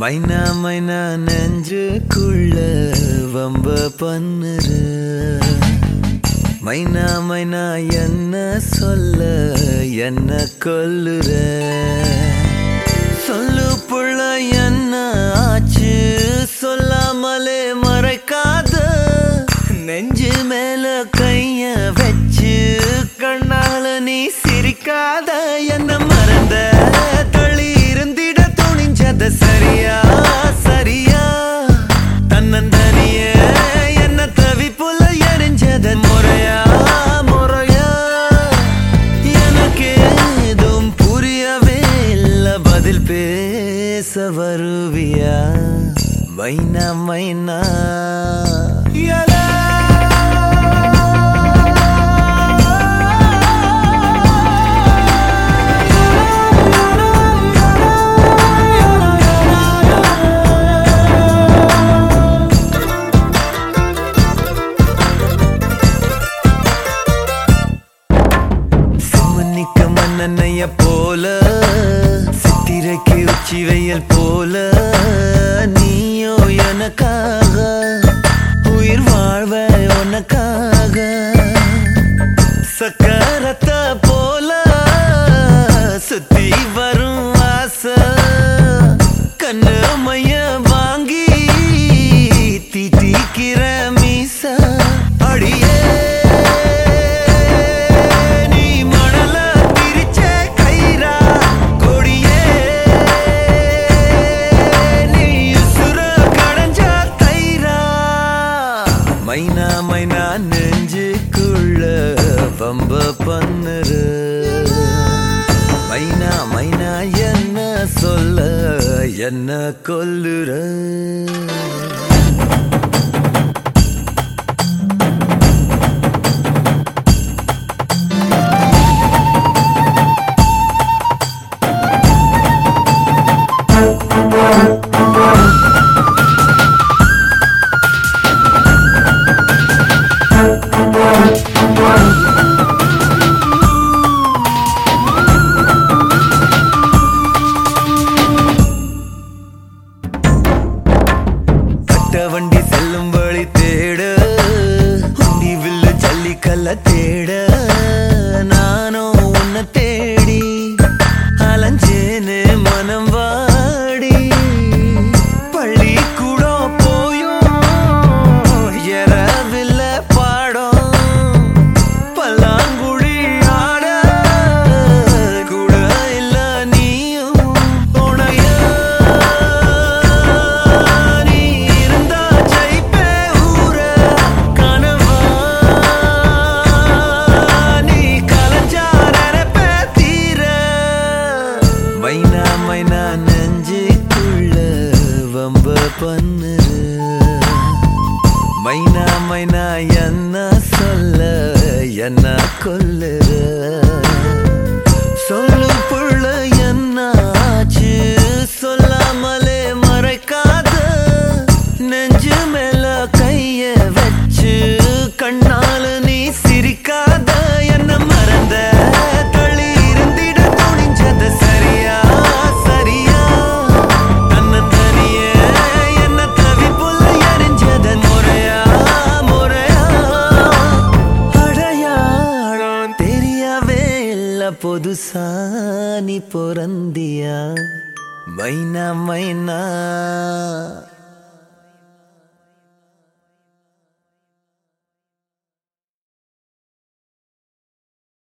மைனா மைனா நெஞ்சுக்குள்ள வம்ப பண்ணுற மைனா மைனா என்ன சொல்ல என்ன கொல்லுற? சொல்லு புள்ள என்ன ஆச்சு? சொல்லாமலே மறைக்காத. நெஞ்சு மேல கைய வச்சு கண்ணால நீ சிரிக்காத. என்ன மறந்த? தள்ளி இருந்திட துணிஞ்சத சரியா? சரியா? தன்னந்தனியே பதில் பேச வருவியா? மைனா மைனா. மன்னனைய போல சித்திரைக்கு உச்சி வெயில் போல நீயோ எனக்காக உயிர் வாழ்வ உனக்காக. சக்கரத்தை போல சுத்தி வரும் ஆசை கண்ணு மைய வாங்கி தீட்டிக்கிற மீச. அடியே நெஞ்சுக்குள்ள பம்ப பண்ணுற மைனா மைனா என்ன சொல்ல என்ன கொல்லுற? ஜல்லிக்கல்ல தேட நானும் உன்னை தேடி அலைஞ்சேனே மனம் வா மைனா மைனா என்ன சொல்ல என்ன கொல்லு? சொல்லு புள்ள என்ன ஆச்சு சொல்லாமலே மறைக்காத நெஞ்சு மேல கைய வச்சு இல்ல புதுசா பொறந்தியா? மைனா மைனா.